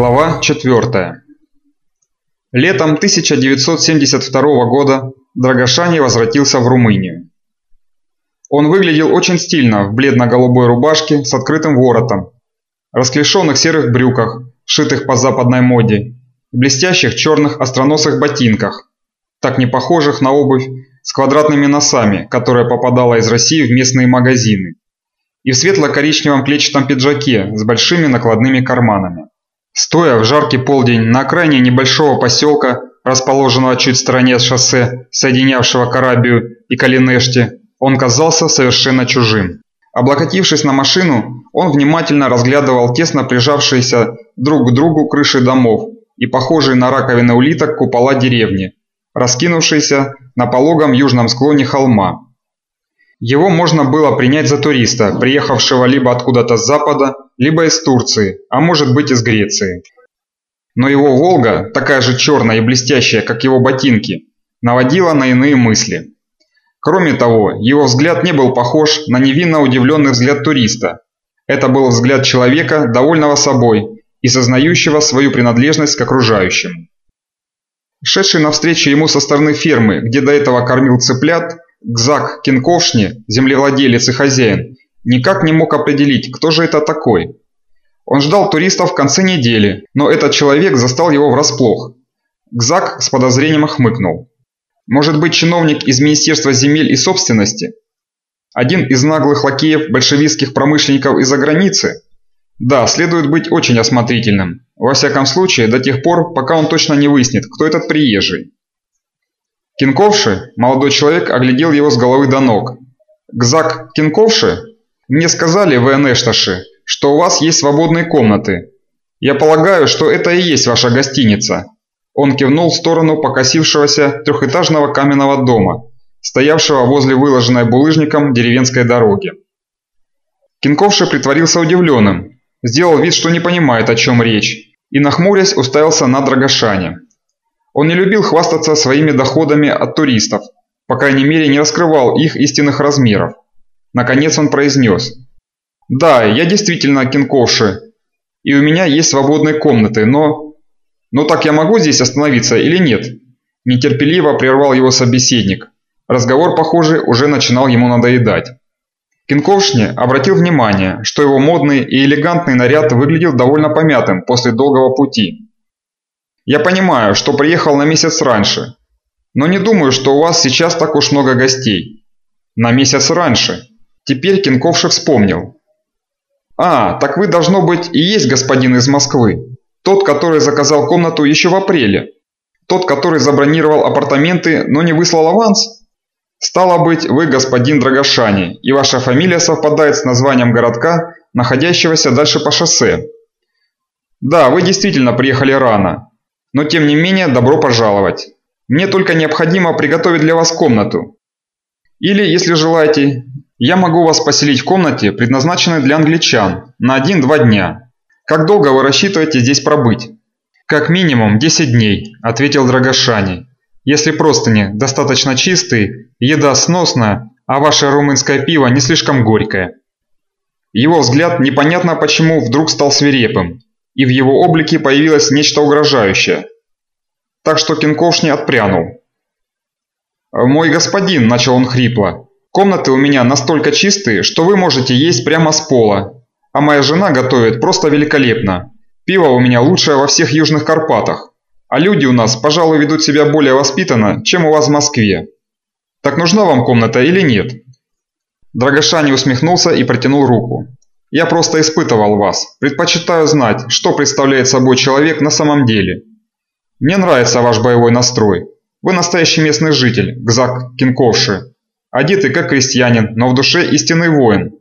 Глава 4. Летом 1972 года Драгошани возвратился в Румынию. Он выглядел очень стильно в бледно-голубой рубашке с открытым воротом, расклешенных серых брюках, шитых по западной моде, блестящих черных остроносых ботинках, так не похожих на обувь с квадратными носами, которая попадала из России в местные магазины, и в светло-коричневом клетчатом пиджаке с большими накладными карманами. Стоя в жаркий полдень на окраине небольшого поселка, расположенного чуть в стороне от шоссе, соединявшего Карабию и Калинешти, он казался совершенно чужим. Облокотившись на машину, он внимательно разглядывал тесно прижавшиеся друг к другу крыши домов и похожие на раковины улиток купола деревни, раскинувшиеся на пологом южном склоне холма. Его можно было принять за туриста, приехавшего либо откуда-то с запада, либо из Турции, а может быть из Греции. Но его «Волга», такая же черная и блестящая, как его ботинки, наводила на иные мысли. Кроме того, его взгляд не был похож на невинно удивленный взгляд туриста. Это был взгляд человека, довольного собой и сознающего свою принадлежность к окружающим. Шедший навстречу ему со стороны фермы, где до этого кормил цыплят, Гзак Кинковшни, землевладелец и хозяин, никак не мог определить, кто же это такой. Он ждал туристов в конце недели, но этот человек застал его врасплох. Гзак с подозрением хмыкнул. Может быть чиновник из Министерства земель и собственности? Один из наглых лакеев большевистских промышленников из-за границы? Да, следует быть очень осмотрительным. Во всяком случае, до тех пор, пока он точно не выяснит, кто этот приезжий. Кинковши, молодой человек оглядел его с головы до ног. «Гзак Кинковши? Мне сказали в Энешташи, что у вас есть свободные комнаты. Я полагаю, что это и есть ваша гостиница». Он кивнул в сторону покосившегося трехэтажного каменного дома, стоявшего возле выложенной булыжником деревенской дороги. Кинковши притворился удивленным, сделал вид, что не понимает, о чем речь, и нахмурясь уставился на Драгошане. Он не любил хвастаться своими доходами от туристов, по крайней мере не раскрывал их истинных размеров. Наконец он произнес. «Да, я действительно кинковши, и у меня есть свободные комнаты, но... Но так я могу здесь остановиться или нет?» Нетерпеливо прервал его собеседник. Разговор, похоже, уже начинал ему надоедать. Кинковшни обратил внимание, что его модный и элегантный наряд выглядел довольно помятым после долгого пути. Я понимаю, что приехал на месяц раньше, но не думаю, что у вас сейчас так уж много гостей. На месяц раньше. Теперь Кинковши вспомнил. А, так вы должно быть и есть господин из Москвы. Тот, который заказал комнату еще в апреле. Тот, который забронировал апартаменты, но не выслал аванс? Стало быть, вы господин Драгошани, и ваша фамилия совпадает с названием городка, находящегося дальше по шоссе. Да, вы действительно приехали рано, но тем не менее, добро пожаловать. Мне только необходимо приготовить для вас комнату. Или, если желаете, я могу вас поселить в комнате, предназначенной для англичан, на 1-2 дня. Как долго вы рассчитываете здесь пробыть? Как минимум 10 дней, ответил Драгошани. Если простыни достаточно чистые, еда сносная, а ваше румынское пиво не слишком горькое. Его взгляд непонятно почему вдруг стал свирепым и в его облике появилось нечто угрожающее. Так что Кинковшни отпрянул. «Мой господин», – начал он хрипло, – «комнаты у меня настолько чистые, что вы можете есть прямо с пола, а моя жена готовит просто великолепно. Пиво у меня лучшее во всех Южных Карпатах, а люди у нас, пожалуй, ведут себя более воспитанно, чем у вас в Москве. Так нужна вам комната или нет?» Драгошани усмехнулся и протянул руку. Я просто испытывал вас. Предпочитаю знать, что представляет собой человек на самом деле. Мне нравится ваш боевой настрой. Вы настоящий местный житель, Гзак Кинковши. Одетый как крестьянин, но в душе истинный воин.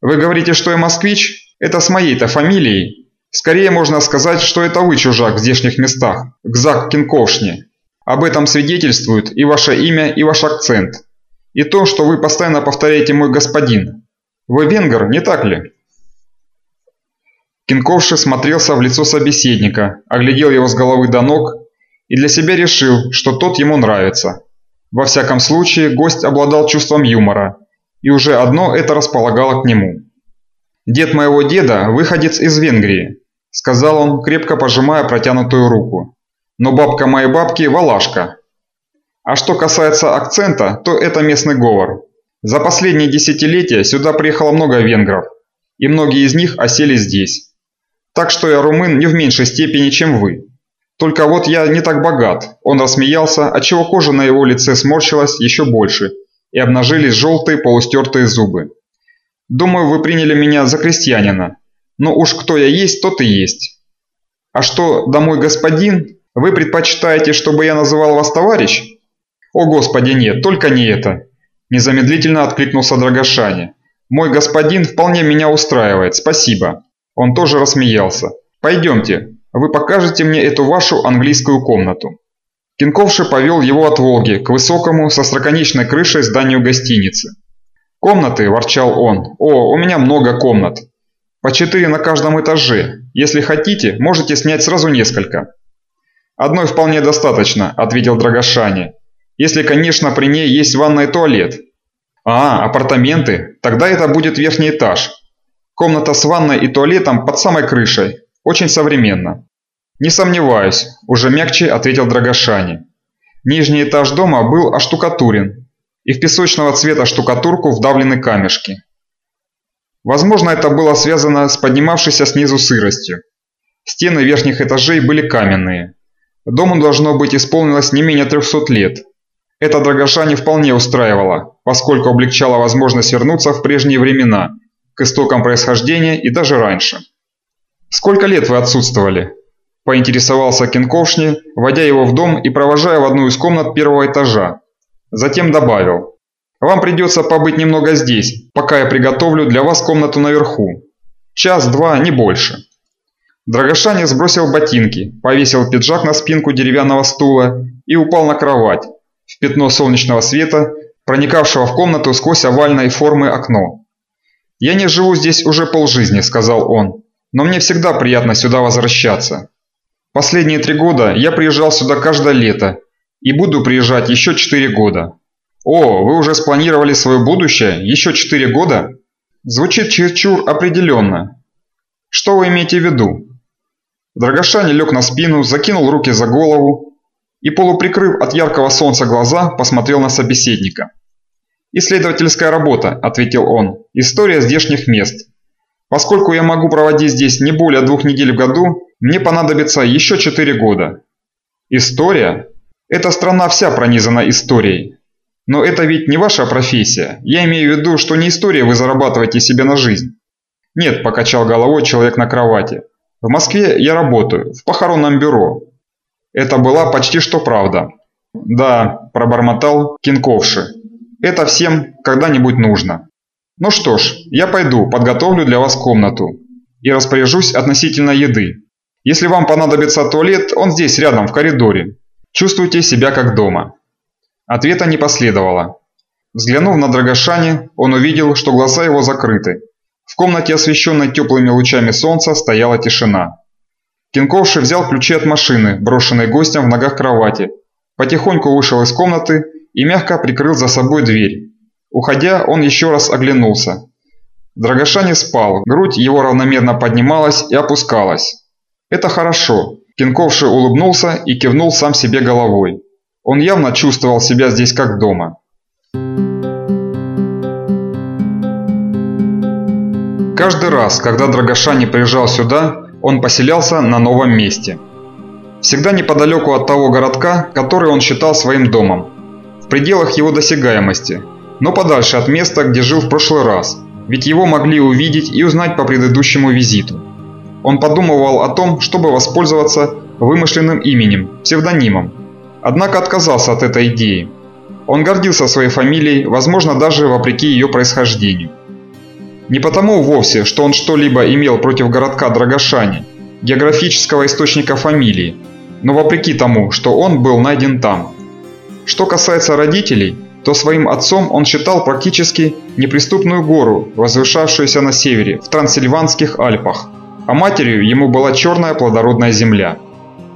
Вы говорите, что я москвич? Это с моей-то фамилией. Скорее можно сказать, что это вы чужак в здешних местах, Гзак Кинковшни. Об этом свидетельствует и ваше имя, и ваш акцент. И то, что вы постоянно повторяете «мой господин». Вы венгер, не так ли?» Кинковши смотрелся в лицо собеседника, оглядел его с головы до ног и для себя решил, что тот ему нравится. Во всяком случае, гость обладал чувством юмора, и уже одно это располагало к нему. «Дед моего деда – выходец из Венгрии», – сказал он, крепко пожимая протянутую руку. «Но бабка моей бабки – Валашка. А что касается акцента, то это местный говор. За последние десятилетия сюда приехало много венгров, и многие из них осели здесь. Так что я румын не в меньшей степени, чем вы. Только вот я не так богат. Он рассмеялся, отчего кожа на его лице сморщилась еще больше, и обнажились желтые полустертые зубы. Думаю, вы приняли меня за крестьянина. Но уж кто я есть, тот и есть. А что, домой господин? Вы предпочитаете, чтобы я называл вас товарищ? О господи, нет, только не это. Незамедлительно откликнулся Драгошане. «Мой господин вполне меня устраивает, спасибо». Он тоже рассмеялся. «Пойдемте, вы покажете мне эту вашу английскую комнату». Кинковши повел его от Волги к высокому со строконечной крышей зданию гостиницы. «Комнаты», – ворчал он. «О, у меня много комнат. По четыре на каждом этаже. Если хотите, можете снять сразу несколько». «Одной вполне достаточно», – ответил Драгошане. Если, конечно, при ней есть ванная и туалет. А, апартаменты? Тогда это будет верхний этаж. Комната с ванной и туалетом под самой крышей. Очень современно. Не сомневаюсь, уже мягче ответил Драгошани. Нижний этаж дома был оштукатурен, и в песочного цвета штукатурку вдавлены камешки. Возможно, это было связано с поднимавшейся снизу сыростью. Стены верхних этажей были каменные. Дому должно быть исполнилось не менее 300 лет, это Драгоша вполне устраивало, поскольку облегчало возможность вернуться в прежние времена, к истокам происхождения и даже раньше. «Сколько лет вы отсутствовали?» – поинтересовался Кенковшни, вводя его в дом и провожая в одну из комнат первого этажа. Затем добавил. «Вам придется побыть немного здесь, пока я приготовлю для вас комнату наверху. Час-два, не больше». Драгошане сбросил ботинки, повесил пиджак на спинку деревянного стула и упал на кровать, в пятно солнечного света, проникавшего в комнату сквозь овальной формы окно. «Я не живу здесь уже полжизни», – сказал он, – «но мне всегда приятно сюда возвращаться. Последние три года я приезжал сюда каждое лето и буду приезжать еще четыре года». «О, вы уже спланировали свое будущее? Еще четыре года?» Звучит чересчур определенно. Что вы имеете в виду? Драгошани лег на спину, закинул руки за голову и, полуприкрыв от яркого солнца глаза, посмотрел на собеседника. «Исследовательская работа», – ответил он, – «история здешних мест. Поскольку я могу проводить здесь не более двух недель в году, мне понадобится еще четыре года». «История? Эта страна вся пронизана историей. Но это ведь не ваша профессия. Я имею в виду, что не история вы зарабатываете себе на жизнь». «Нет», – покачал головой человек на кровати. «В Москве я работаю, в похоронном бюро, это была почти что правда. «Да», – пробормотал Кинковши. «Это всем когда-нибудь нужно». «Ну что ж, я пойду, подготовлю для вас комнату. И распоряжусь относительно еды. Если вам понадобится туалет, он здесь рядом, в коридоре. Чувствуйте себя как дома». Ответа не последовало. Взглянув на Драгошани, он увидел, что глаза его закрыты. В комнате, освещенной теплыми лучами солнца, стояла тишина. Кинковши взял ключи от машины, брошенной гостем в ногах кровати, потихоньку вышел из комнаты и мягко прикрыл за собой дверь. Уходя, он еще раз оглянулся. Драгоша не спал, грудь его равномерно поднималась и опускалась. «Это хорошо», – Кинковши улыбнулся и кивнул сам себе головой. Он явно чувствовал себя здесь как дома. Каждый раз, когда Драгошани приезжал сюда, он поселялся на новом месте. Всегда неподалеку от того городка, который он считал своим домом, в пределах его досягаемости, но подальше от места, где жил в прошлый раз, ведь его могли увидеть и узнать по предыдущему визиту. Он подумывал о том, чтобы воспользоваться вымышленным именем, псевдонимом, однако отказался от этой идеи. Он гордился своей фамилией, возможно даже вопреки ее происхождению. Не потому вовсе, что он что-либо имел против городка Драгошани, географического источника фамилии, но вопреки тому, что он был найден там. Что касается родителей, то своим отцом он считал практически неприступную гору, возвышавшуюся на севере, в Трансильванских Альпах, а матерью ему была черная плодородная земля.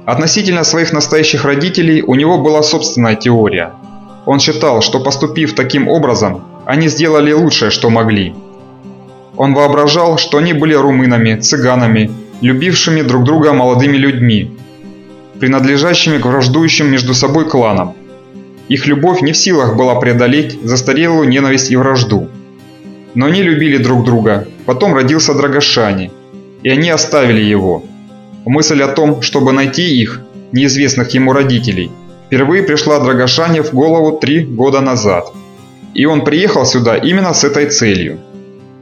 Относительно своих настоящих родителей у него была собственная теория. Он считал, что поступив таким образом, они сделали лучшее, что могли – он воображал, что они были румынами, цыганами, любившими друг друга молодыми людьми, принадлежащими к враждующим между собой кланам. Их любовь не в силах была преодолеть застарелую ненависть и вражду. Но они любили друг друга, потом родился Драгошани, и они оставили его. Мысль о том, чтобы найти их, неизвестных ему родителей, впервые пришла Драгошане в голову три года назад. И он приехал сюда именно с этой целью.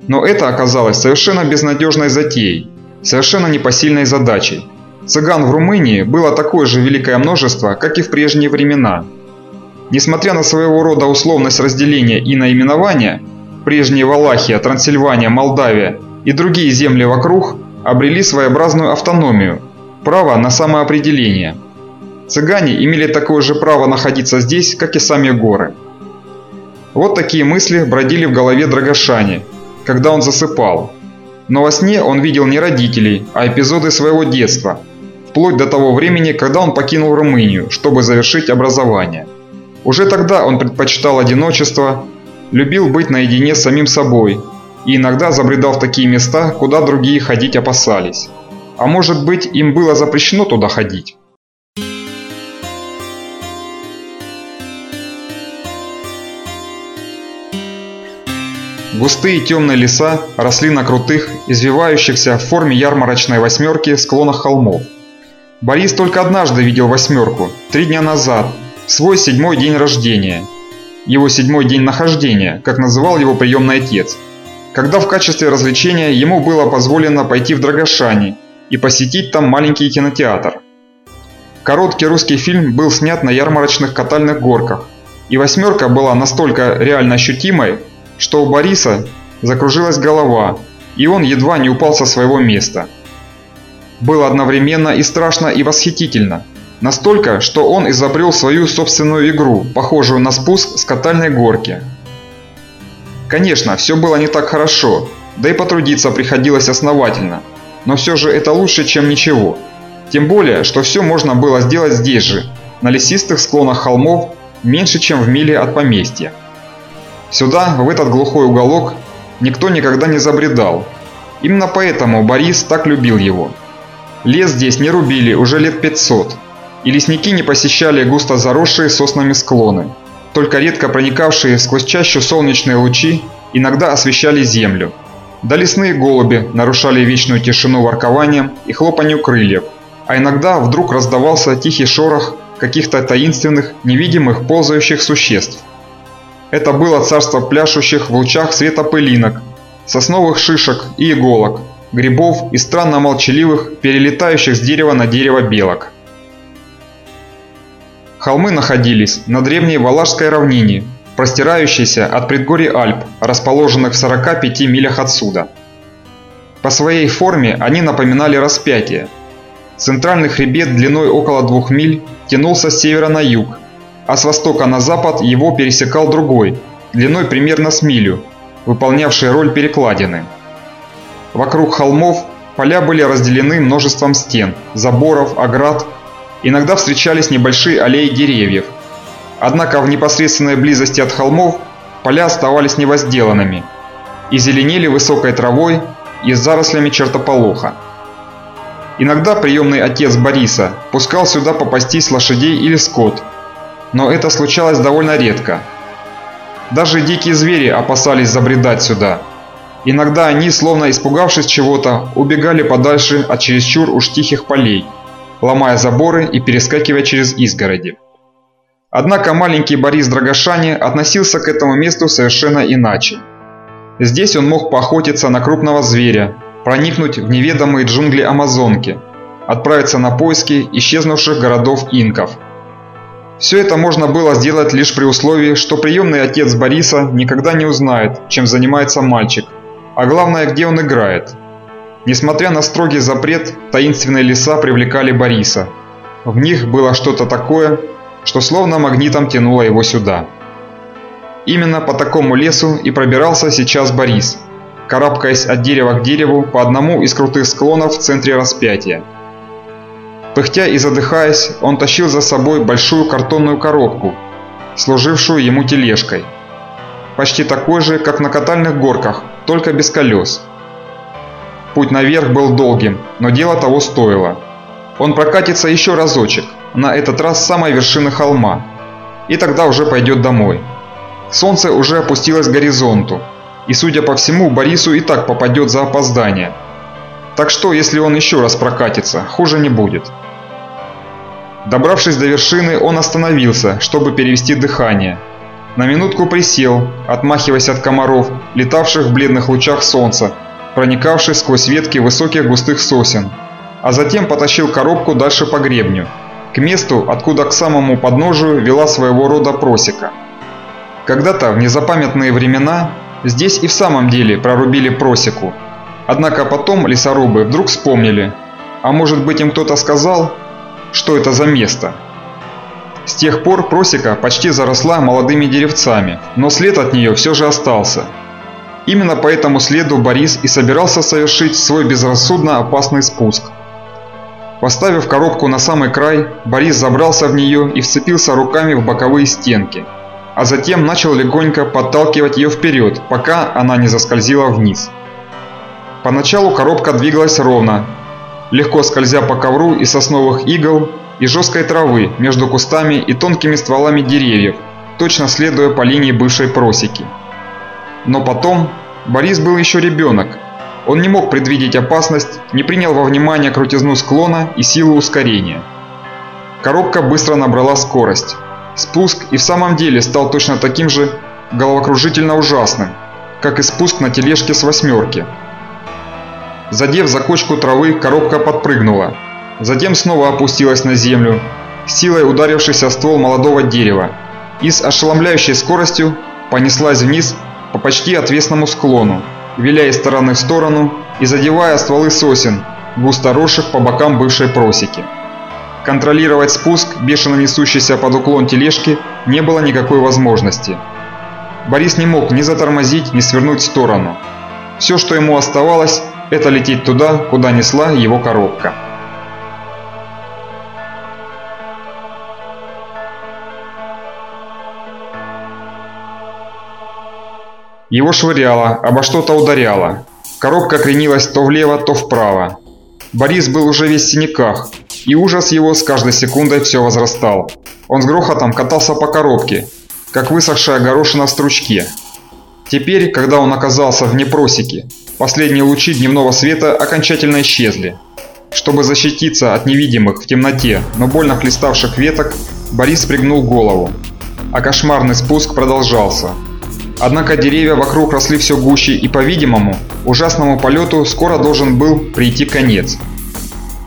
Но это оказалось совершенно безнадежной затеей, совершенно непосильной задачей. Цыган в Румынии было такое же великое множество, как и в прежние времена. Несмотря на своего рода условность разделения и наименования, прежние Валахия, Трансильвания, Молдавия и другие земли вокруг обрели своеобразную автономию, право на самоопределение. Цыгане имели такое же право находиться здесь, как и сами горы. Вот такие мысли бродили в голове Драгошани, когда он засыпал. Но во сне он видел не родителей, а эпизоды своего детства, вплоть до того времени, когда он покинул Румынию, чтобы завершить образование. Уже тогда он предпочитал одиночество, любил быть наедине с самим собой и иногда забредал в такие места, куда другие ходить опасались. А может быть, им было запрещено туда ходить? Густые темные леса росли на крутых, извивающихся в форме ярмарочной восьмерки склонах холмов. Борис только однажды видел восьмерку, три дня назад, свой седьмой день рождения. Его седьмой день нахождения, как называл его приемный отец. Когда в качестве развлечения ему было позволено пойти в Драгошани и посетить там маленький кинотеатр. Короткий русский фильм был снят на ярмарочных катальных горках, и восьмерка была настолько реально ощутимой, что у Бориса закружилась голова, и он едва не упал со своего места. Было одновременно и страшно, и восхитительно. Настолько, что он изобрел свою собственную игру, похожую на спуск с катальной горки. Конечно, все было не так хорошо, да и потрудиться приходилось основательно. Но все же это лучше, чем ничего. Тем более, что все можно было сделать здесь же, на лесистых склонах холмов, меньше чем в миле от поместья. Сюда, в этот глухой уголок, никто никогда не забредал. Именно поэтому Борис так любил его. Лес здесь не рубили уже лет 500, и лесники не посещали густо заросшие соснами склоны. Только редко проникавшие сквозь чащу солнечные лучи иногда освещали землю. Да лесные голуби нарушали вечную тишину воркованием и хлопанью крыльев, а иногда вдруг раздавался тихий шорох каких-то таинственных, невидимых ползающих существ. Это было царство пляшущих в лучах света пылинок, сосновых шишек и иголок, грибов и странно молчаливых, перелетающих с дерева на дерево белок. Холмы находились на древней Валашской равнине, простирающейся от предгорий Альп, расположенных в 45 милях отсюда. По своей форме они напоминали распятие. Центральный хребет длиной около двух миль тянулся с севера на юг, а с востока на запад его пересекал другой, длиной примерно с милю, выполнявший роль перекладины. Вокруг холмов поля были разделены множеством стен, заборов, оград, иногда встречались небольшие аллеи деревьев. Однако в непосредственной близости от холмов поля оставались невозделанными и зеленели высокой травой и зарослями чертополоха. Иногда приемный отец Бориса пускал сюда попастись лошадей или скот – но это случалось довольно редко. Даже дикие звери опасались забредать сюда. Иногда они, словно испугавшись чего-то, убегали подальше от чересчур уж тихих полей, ломая заборы и перескакивая через изгороди. Однако маленький Борис Драгошани относился к этому месту совершенно иначе. Здесь он мог поохотиться на крупного зверя, проникнуть в неведомые джунгли Амазонки, отправиться на поиски исчезнувших городов инков – все это можно было сделать лишь при условии, что приемный отец Бориса никогда не узнает, чем занимается мальчик, а главное, где он играет. Несмотря на строгий запрет, таинственные леса привлекали Бориса. В них было что-то такое, что словно магнитом тянуло его сюда. Именно по такому лесу и пробирался сейчас Борис, карабкаясь от дерева к дереву по одному из крутых склонов в центре распятия. Пыхтя и задыхаясь, он тащил за собой большую картонную коробку, служившую ему тележкой. Почти такой же, как на катальных горках, только без колес. Путь наверх был долгим, но дело того стоило. Он прокатится еще разочек, на этот раз с самой вершины холма, и тогда уже пойдет домой. Солнце уже опустилось к горизонту, и, судя по всему, Борису и так попадет за опоздание. Так что, если он еще раз прокатится, хуже не будет. Добравшись до вершины, он остановился, чтобы перевести дыхание. На минутку присел, отмахиваясь от комаров, летавших в бледных лучах солнца, проникавших сквозь ветки высоких густых сосен, а затем потащил коробку дальше по гребню, к месту, откуда к самому подножию вела своего рода просека. Когда-то, в незапамятные времена, здесь и в самом деле прорубили просеку. Однако потом лесорубы вдруг вспомнили, а может быть им кто-то сказал, что это за место. С тех пор просека почти заросла молодыми деревцами, но след от нее все же остался. Именно по этому следу Борис и собирался совершить свой безрассудно опасный спуск. Поставив коробку на самый край, Борис забрался в нее и вцепился руками в боковые стенки, а затем начал легонько подталкивать ее вперед, пока она не заскользила вниз. Поначалу коробка двигалась ровно, легко скользя по ковру из сосновых игл и жесткой травы между кустами и тонкими стволами деревьев, точно следуя по линии бывшей просеки. Но потом Борис был еще ребенок. Он не мог предвидеть опасность, не принял во внимание крутизну склона и силу ускорения. Коробка быстро набрала скорость. Спуск и в самом деле стал точно таким же головокружительно ужасным, как и спуск на тележке с восьмерки. Задев за кочку травы, коробка подпрыгнула. Затем снова опустилась на землю, силой ударившись о ствол молодого дерева, и с ошеломляющей скоростью понеслась вниз по почти отвесному склону, виляя из стороны в сторону и задевая стволы сосен, густо росших по бокам бывшей просеки. Контролировать спуск, бешено несущийся под уклон тележки, не было никакой возможности. Борис не мог ни затормозить, ни свернуть в сторону. Все, что ему оставалось, это лететь туда, куда несла его коробка. Его швыряло, обо что-то ударяло. Коробка кренилась то влево, то вправо. Борис был уже весь в синяках, и ужас его с каждой секундой все возрастал. Он с грохотом катался по коробке, как высохшая горошина в стручке. Теперь, когда он оказался вне просеки, Последние лучи дневного света окончательно исчезли. Чтобы защититься от невидимых в темноте, но больно хлеставших веток, Борис пригнул голову. А кошмарный спуск продолжался. Однако деревья вокруг росли все гуще и, по-видимому, ужасному полету скоро должен был прийти конец.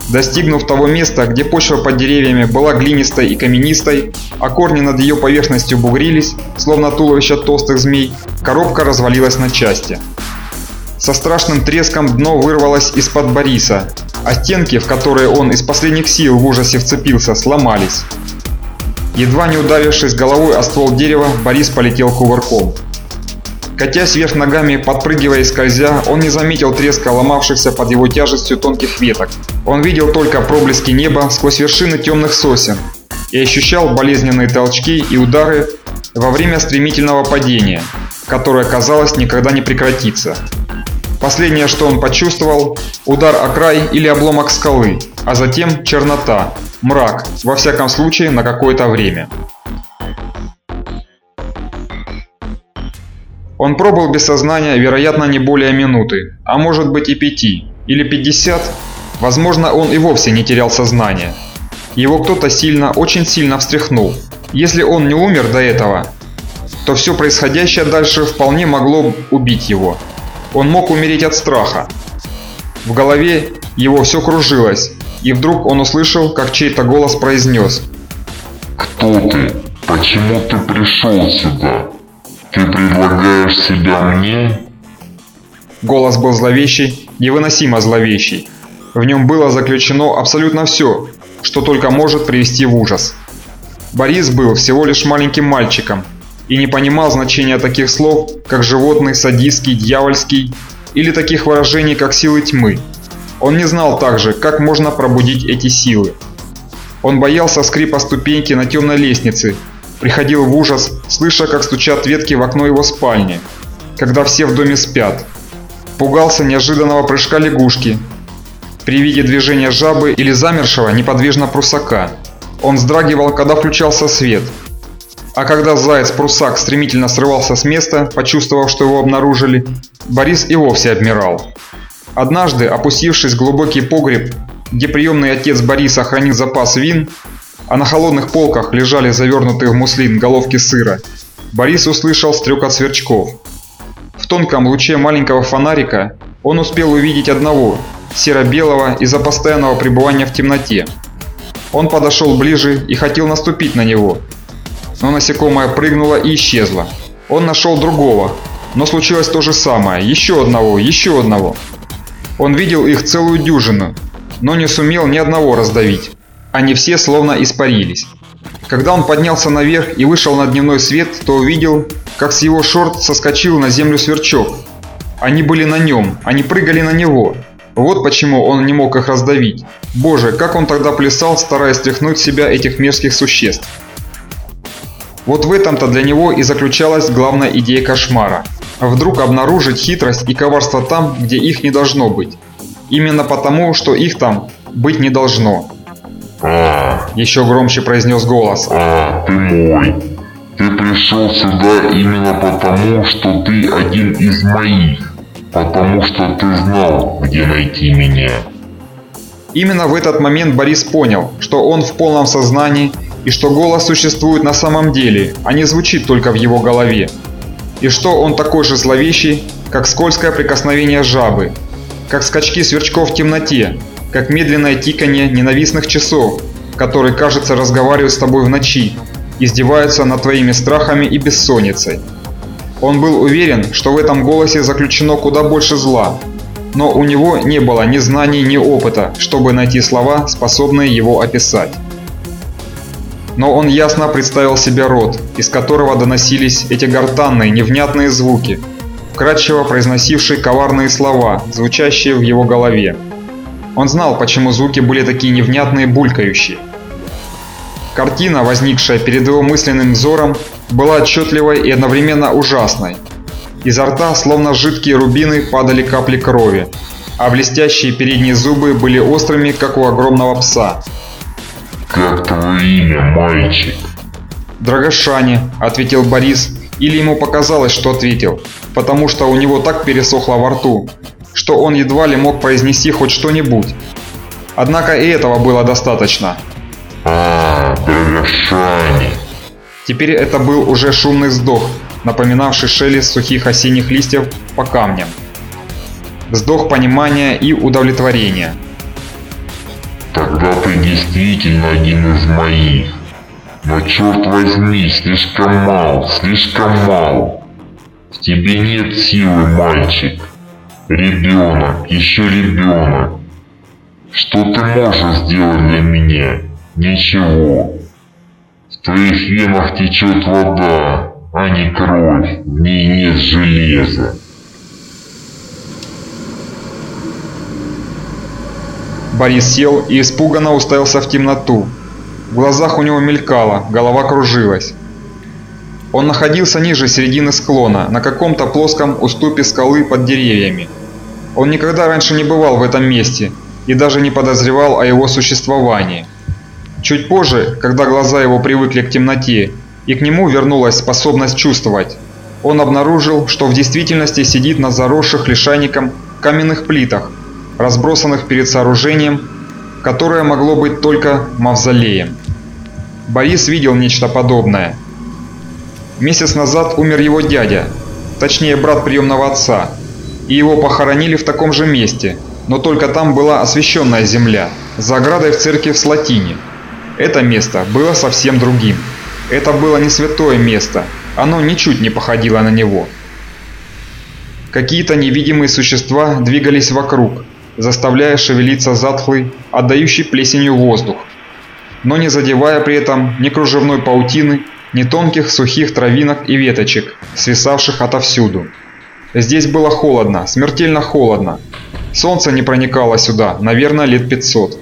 Достигнув того места, где почва под деревьями была глинистой и каменистой, а корни над ее поверхностью бугрились, словно туловища толстых змей, коробка развалилась на части. Со страшным треском дно вырвалось из-под Бориса, а стенки, в которые он из последних сил в ужасе вцепился, сломались. Едва не ударившись головой о ствол дерева, Борис полетел кувырком. Катясь вверх ногами, подпрыгивая и скользя, он не заметил треска ломавшихся под его тяжестью тонких веток. Он видел только проблески неба сквозь вершины темных сосен и ощущал болезненные толчки и удары во время стремительного падения, которое, казалось, никогда не прекратится. Последнее, что он почувствовал – удар о край или обломок скалы, а затем чернота, мрак, во всяком случае на какое-то время. Он пробыл без сознания, вероятно, не более минуты, а может быть и пяти, или пятьдесят. Возможно, он и вовсе не терял сознание. Его кто-то сильно, очень сильно встряхнул. Если он не умер до этого, то все происходящее дальше вполне могло убить его. Он мог умереть от страха. В голове его все кружилось, и вдруг он услышал, как чей-то голос произнес. «Кто ты? Почему ты пришел сюда? Ты предлагаешь себя мне?» Голос был зловещий, невыносимо зловещий. В нем было заключено абсолютно все, что только может привести в ужас. Борис был всего лишь маленьким мальчиком, и не понимал значения таких слов, как животный, садистский, дьявольский или таких выражений, как силы тьмы. Он не знал также, как можно пробудить эти силы. Он боялся скрипа ступеньки на темной лестнице, приходил в ужас, слыша, как стучат ветки в окно его спальни, когда все в доме спят. пугался неожиданного прыжка лягушки, при виде движения жабы или замершего неподвижно прусака. Он вздрагивал, когда включался свет. А когда заяц-прусак стремительно срывался с места, почувствовав, что его обнаружили, Борис и вовсе обмирал. Однажды, опустившись в глубокий погреб, где приемный отец Бориса хранил запас вин, а на холодных полках лежали завернутые в муслин головки сыра, Борис услышал стрекот сверчков. В тонком луче маленького фонарика он успел увидеть одного, серо-белого из-за постоянного пребывания в темноте. Он подошел ближе и хотел наступить на него, но насекомое прыгнуло и исчезло. Он нашел другого, но случилось то же самое, еще одного, еще одного. Он видел их целую дюжину, но не сумел ни одного раздавить. Они все словно испарились. Когда он поднялся наверх и вышел на дневной свет, то увидел, как с его шорт соскочил на землю сверчок. Они были на нем, они прыгали на него. Вот почему он не мог их раздавить. Боже, как он тогда плясал, стараясь стряхнуть себя этих мерзких существ. Вот в этом-то для него и заключалась главная идея кошмара. Вдруг обнаружить хитрость и коварство там, где их не должно быть. Именно потому, что их там быть не должно. А, Еще громче произнес голос. а, ты мой. Ты пришел сюда именно потому, что ты один из моих. Потому что ты знал, где найти меня. Именно в этот момент Борис понял, что он в полном сознании и что голос существует на самом деле, а не звучит только в его голове. И что он такой же зловещий, как скользкое прикосновение жабы, как скачки сверчков в темноте, как медленное тиканье ненавистных часов, которые, кажется, разговаривают с тобой в ночи, издеваются над твоими страхами и бессонницей. Он был уверен, что в этом голосе заключено куда больше зла, но у него не было ни знаний, ни опыта, чтобы найти слова, способные его описать. Но он ясно представил себе рот, из которого доносились эти гортанные, невнятные звуки, вкрадчиво произносившие коварные слова, звучащие в его голове. Он знал, почему звуки были такие невнятные, булькающие. Картина, возникшая перед его мысленным взором, была отчетливой и одновременно ужасной. Изо рта, словно жидкие рубины, падали капли крови, а блестящие передние зубы были острыми, как у огромного пса. Как твое имя, мальчик? «Драгошане», — ответил Борис, или ему показалось, что ответил, потому что у него так пересохло во рту, что он едва ли мог произнести хоть что-нибудь. Однако и этого было достаточно. А, Драгошане. Теперь это был уже шумный вздох, напоминавший шелест сухих осенних листьев по камням. Вздох понимания и удовлетворения. Тогда ты действительно один из моих. Но черт возьми, слишком мал, слишком мал. В тебе нет силы, мальчик. Ребенок, еще ребенок. Что ты можешь сделать для меня? Ничего. В твоих венах течет вода, а не кровь. В ней нет железа. Борис сел и испуганно уставился в темноту. В глазах у него мелькало, голова кружилась. Он находился ниже середины склона, на каком-то плоском уступе скалы под деревьями. Он никогда раньше не бывал в этом месте и даже не подозревал о его существовании. Чуть позже, когда глаза его привыкли к темноте и к нему вернулась способность чувствовать, он обнаружил, что в действительности сидит на заросших лишайником каменных плитах, разбросанных перед сооружением, которое могло быть только мавзолеем. Борис видел нечто подобное. Месяц назад умер его дядя, точнее брат приемного отца, и его похоронили в таком же месте, но только там была освященная земля, за оградой в церкви в Слатине. Это место было совсем другим. Это было не святое место, оно ничуть не походило на него. Какие-то невидимые существа двигались вокруг, заставляя шевелиться затхлый, отдающий плесенью воздух, но не задевая при этом ни кружевной паутины, ни тонких сухих травинок и веточек, свисавших отовсюду. Здесь было холодно, смертельно холодно. Солнце не проникало сюда, наверное, лет 500.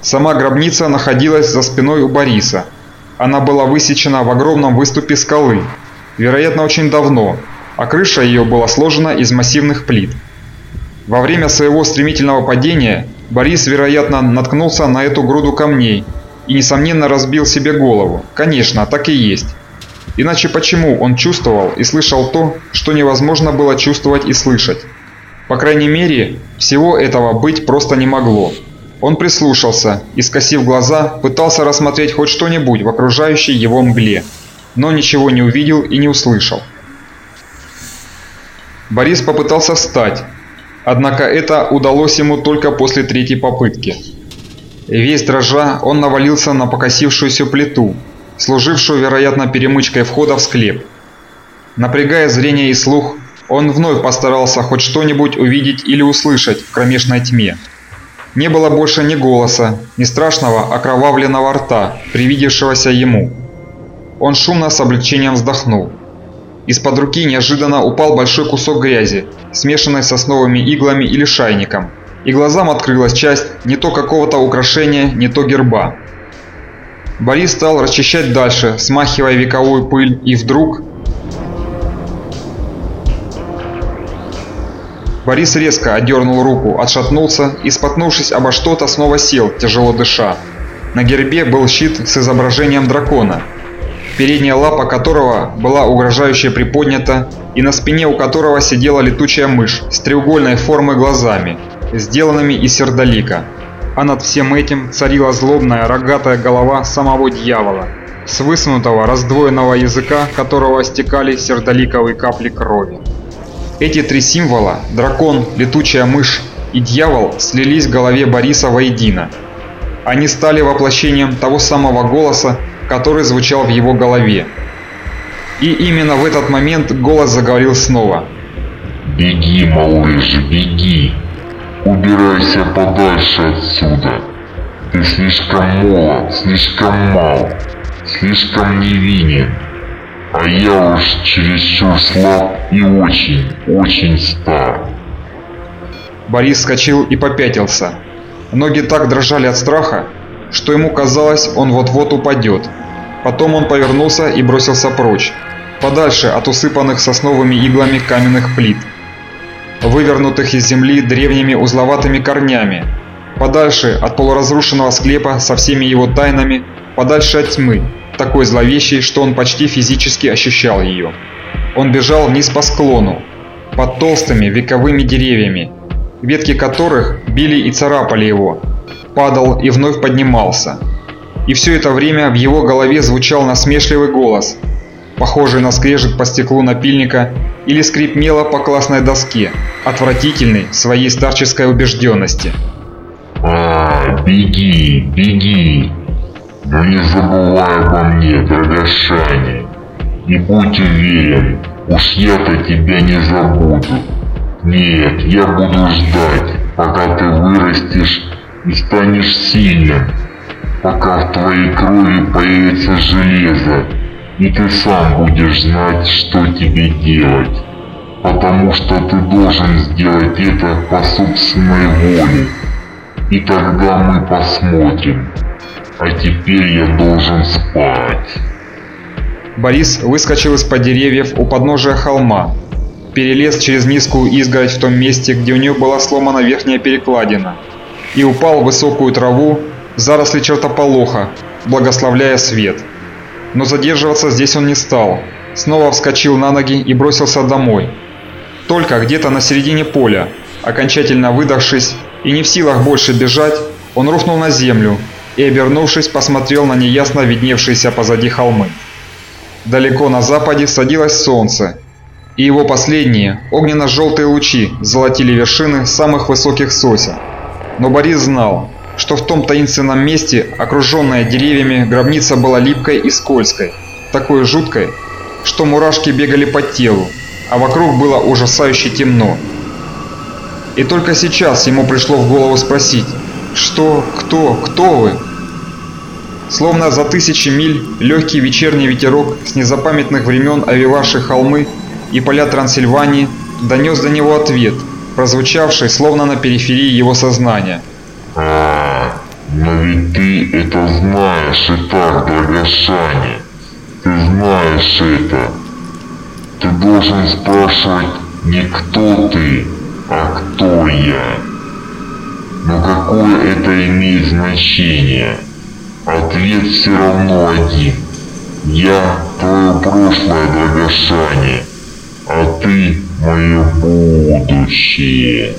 Сама гробница находилась за спиной у Бориса. Она была высечена в огромном выступе скалы, вероятно, очень давно, а крыша ее была сложена из массивных плит. Во время своего стремительного падения Борис, вероятно, наткнулся на эту груду камней и, несомненно, разбил себе голову. Конечно, так и есть. Иначе почему он чувствовал и слышал то, что невозможно было чувствовать и слышать? По крайней мере, всего этого быть просто не могло. Он прислушался и, скосив глаза, пытался рассмотреть хоть что-нибудь в окружающей его мгле, но ничего не увидел и не услышал. Борис попытался встать, однако это удалось ему только после третьей попытки. Весь дрожа он навалился на покосившуюся плиту, служившую, вероятно, перемычкой входа в склеп. Напрягая зрение и слух, он вновь постарался хоть что-нибудь увидеть или услышать в кромешной тьме. Не было больше ни голоса, ни страшного окровавленного рта, привидевшегося ему. Он шумно с облегчением вздохнул. Из-под руки неожиданно упал большой кусок грязи, смешанный с сосновыми иглами или шайником, и глазам открылась часть не то какого-то украшения, не то герба. Борис стал расчищать дальше, смахивая вековую пыль, и вдруг... Борис резко отдернул руку, отшатнулся и, споткнувшись обо что-то, снова сел, тяжело дыша. На гербе был щит с изображением дракона, передняя лапа которого была угрожающе приподнята и на спине у которого сидела летучая мышь с треугольной формы глазами, сделанными из сердолика. А над всем этим царила злобная рогатая голова самого дьявола, с высунутого раздвоенного языка которого стекали сердоликовые капли крови. Эти три символа – дракон, летучая мышь и дьявол – слились в голове Бориса воедино. Они стали воплощением того самого голоса, который звучал в его голове. И именно в этот момент голос заговорил снова. «Беги, малыш, беги! Убирайся подальше отсюда! Ты слишком молод, слишком мал, слишком невинен, а я уж чересчур слаб и очень, очень стар!» Борис вскочил и попятился. Ноги так дрожали от страха, что ему казалось, он вот-вот упадет. Потом он повернулся и бросился прочь, подальше от усыпанных сосновыми иглами каменных плит, вывернутых из земли древними узловатыми корнями, подальше от полуразрушенного склепа со всеми его тайнами, подальше от тьмы, такой зловещей, что он почти физически ощущал ее. Он бежал вниз по склону, под толстыми вековыми деревьями, ветки которых били и царапали его, падал и вновь поднимался. И все это время в его голове звучал насмешливый голос, похожий на скрежет по стеклу напильника или скрип мела по классной доске, отвратительный своей старческой убежденности. «А, беги, беги! Но не забывай обо мне, дорогошане! И будь уверен, уж я-то тебя не забуду. Нет, я буду ждать, пока ты вырастешь и станешь сильным, пока в твоей крови появится железо, и ты сам будешь знать, что тебе делать, потому что ты должен сделать это по собственной воле. И тогда мы посмотрим. А теперь я должен спать. Борис выскочил из-под деревьев у подножия холма, перелез через низкую изгородь в том месте, где у нее была сломана верхняя перекладина, и упал в высокую траву, заросли чертополоха, благословляя свет. Но задерживаться здесь он не стал. Снова вскочил на ноги и бросился домой. Только где-то на середине поля, окончательно выдохшись и не в силах больше бежать, он рухнул на землю и, обернувшись, посмотрел на неясно видневшиеся позади холмы. Далеко на западе садилось солнце, и его последние огненно-желтые лучи золотили вершины самых высоких сосен. Но Борис знал, что в том таинственном месте, окруженная деревьями, гробница была липкой и скользкой, такой жуткой, что мурашки бегали по телу, а вокруг было ужасающе темно. И только сейчас ему пришло в голову спросить, что, кто, кто вы? Словно за тысячи миль легкий вечерний ветерок с незапамятных времен овивавший холмы и поля Трансильвании донес до него ответ – прозвучавший словно на периферии его сознания. «А, но ведь ты это знаешь и так, Драгошане. Ты знаешь это. Ты должен спрашивать не кто ты, а кто я. Но какое это имеет значение? Ответ все равно один. Я твое прошлое, Драгошане, а ты мое будущее.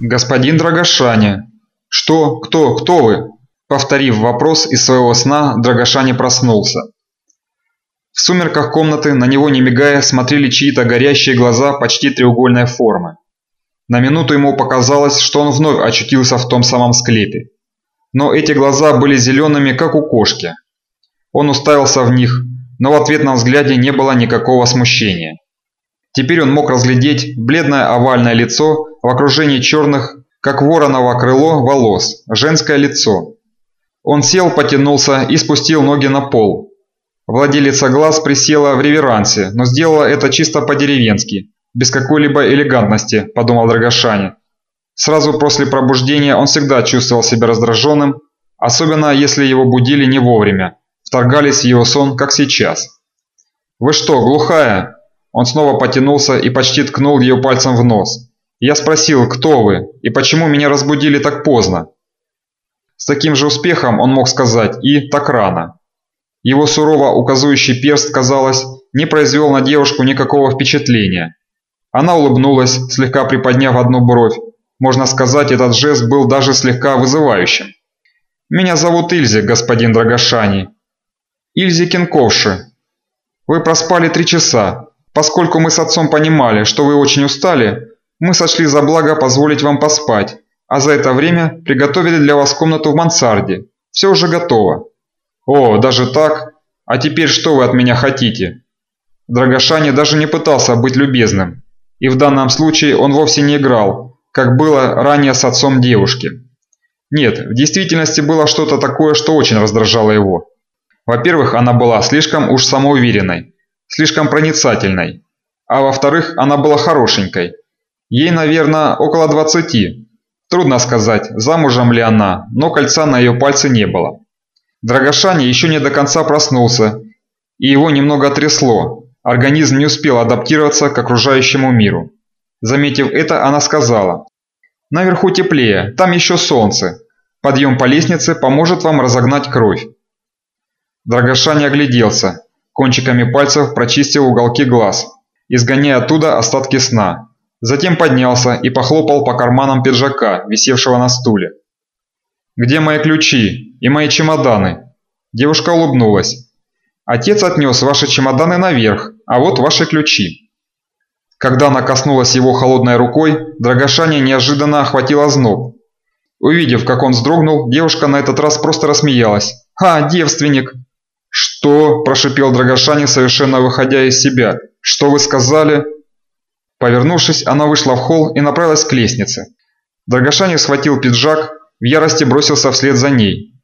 «Господин Драгошане!» «Что? Кто? Кто вы?» Повторив вопрос из своего сна, Драгошане проснулся. В сумерках комнаты, на него не мигая, смотрели чьи-то горящие глаза почти треугольной формы. На минуту ему показалось, что он вновь очутился в том самом склепе. Но эти глаза были зелеными, как у кошки. Он уставился в них, но в ответном взгляде не было никакого смущения. Теперь он мог разглядеть бледное овальное лицо в окружении черных, как вороново крыло, волос, женское лицо. Он сел, потянулся и спустил ноги на пол. Владелица глаз присела в реверансе, но сделала это чисто по-деревенски, без какой-либо элегантности, подумал Драгошане. Сразу после пробуждения он всегда чувствовал себя раздраженным, особенно если его будили не вовремя, вторгались в его сон, как сейчас. «Вы что, глухая?» Он снова потянулся и почти ткнул ее пальцем в нос. Я спросил, кто вы и почему меня разбудили так поздно. С таким же успехом он мог сказать и так рано. Его сурово указывающий перст, казалось, не произвел на девушку никакого впечатления. Она улыбнулась, слегка приподняв одну бровь. Можно сказать, этот жест был даже слегка вызывающим. «Меня зовут Ильзи, господин Драгошани». «Ильзи Кенковши. Вы проспали три часа. Поскольку мы с отцом понимали, что вы очень устали, мы сочли за благо позволить вам поспать, а за это время приготовили для вас комнату в мансарде. Все уже готово». «О, даже так? А теперь что вы от меня хотите?» Драгошани даже не пытался быть любезным, и в данном случае он вовсе не играл, как было ранее с отцом девушки. Нет, в действительности было что-то такое, что очень раздражало его. Во-первых, она была слишком уж самоуверенной, слишком проницательной, а во-вторых, она была хорошенькой. Ей, наверное, около 20. Трудно сказать, замужем ли она, но кольца на ее пальце не было. Драгошани еще не до конца проснулся, и его немного трясло. Организм не успел адаптироваться к окружающему миру. Заметив это, она сказала, «Наверху теплее, там еще солнце. Подъем по лестнице поможет вам разогнать кровь». Драгошани огляделся, кончиками пальцев прочистил уголки глаз, изгоняя оттуда остатки сна. Затем поднялся и похлопал по карманам пиджака, висевшего на стуле. «Где мои ключи и мои чемоданы?» Девушка улыбнулась. «Отец отнес ваши чемоданы наверх, а вот ваши ключи». Когда она коснулась его холодной рукой, Драгошане неожиданно охватила зноб. Увидев, как он вздрогнул, девушка на этот раз просто рассмеялась. «А, девственник!» «Что?» – прошипел Драгошане, совершенно выходя из себя. «Что вы сказали?» Повернувшись, она вышла в холл и направилась к лестнице. Драгошане схватил пиджак, в ярости бросился вслед за ней.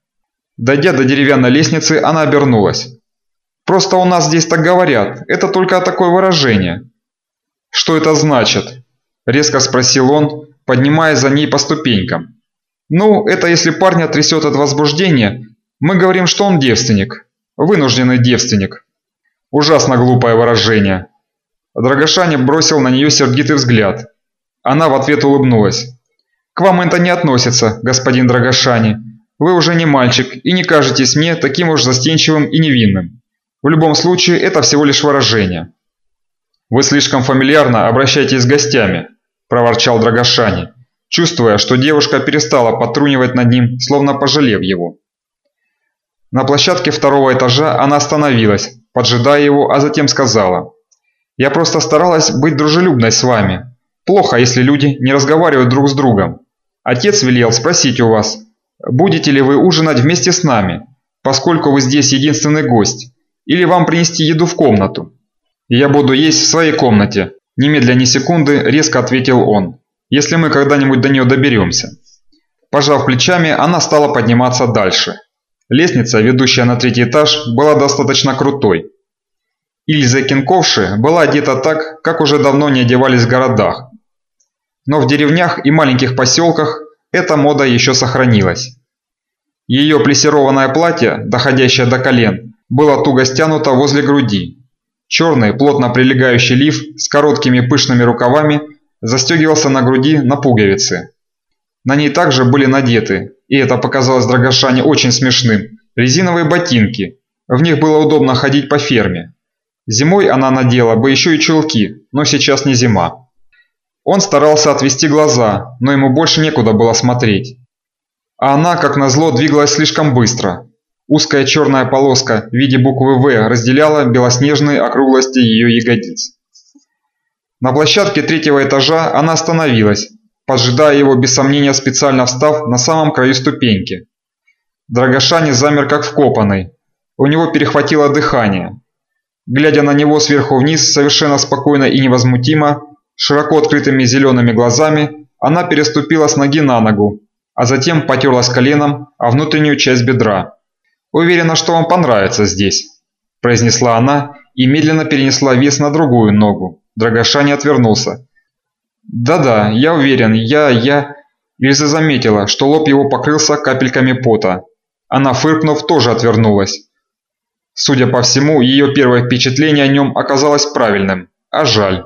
Дойдя до деревянной лестницы, она обернулась. «Просто у нас здесь так говорят, это только такое выражение». «Что это значит?» – резко спросил он, поднимаясь за ней по ступенькам. «Ну, это если парня трясет от возбуждения, мы говорим, что он девственник, вынужденный девственник». Ужасно глупое выражение. Драгошане бросил на нее сердитый взгляд. Она в ответ улыбнулась. К вам это не относится, господин Драгошани. Вы уже не мальчик и не кажетесь мне таким уж застенчивым и невинным. В любом случае, это всего лишь выражение. Вы слишком фамильярно обращаетесь с гостями, проворчал Драгошани, чувствуя, что девушка перестала потрунивать над ним, словно пожалев его. На площадке второго этажа она остановилась, поджидая его, а затем сказала: "Я просто старалась быть дружелюбной с вами. Плохо, если люди не разговаривают друг с другом. Отец велел спросить у вас, будете ли вы ужинать вместе с нами, поскольку вы здесь единственный гость, или вам принести еду в комнату. Я буду есть в своей комнате, немедля ни секунды резко ответил он, если мы когда-нибудь до нее доберемся. Пожав плечами, она стала подниматься дальше. Лестница, ведущая на третий этаж, была достаточно крутой. Ильза Кенковши была одета так, как уже давно не одевались в городах, но в деревнях и маленьких поселках эта мода еще сохранилась. Ее плессированное платье, доходящее до колен, было туго стянуто возле груди. Черный, плотно прилегающий лиф с короткими пышными рукавами застегивался на груди на пуговицы. На ней также были надеты, и это показалось Драгошане очень смешным, резиновые ботинки. В них было удобно ходить по ферме. Зимой она надела бы еще и чулки, но сейчас не зима. Он старался отвести глаза, но ему больше некуда было смотреть. А она, как назло, двигалась слишком быстро. Узкая черная полоска в виде буквы «В» разделяла белоснежные округлости ее ягодиц. На площадке третьего этажа она остановилась, поджидая его без сомнения специально встав на самом краю ступеньки. Драгошани замер как вкопанный. У него перехватило дыхание. Глядя на него сверху вниз, совершенно спокойно и невозмутимо, широко открытыми зелеными глазами, она переступила с ноги на ногу, а затем потерлась коленом о внутреннюю часть бедра. «Уверена, что вам понравится здесь», – произнесла она и медленно перенесла вес на другую ногу. Драгошани отвернулся. «Да-да, я уверен, я, я...» Ильза заметила, что лоб его покрылся капельками пота. Она, фыркнув, тоже отвернулась. Судя по всему, ее первое впечатление о нем оказалось правильным, а жаль.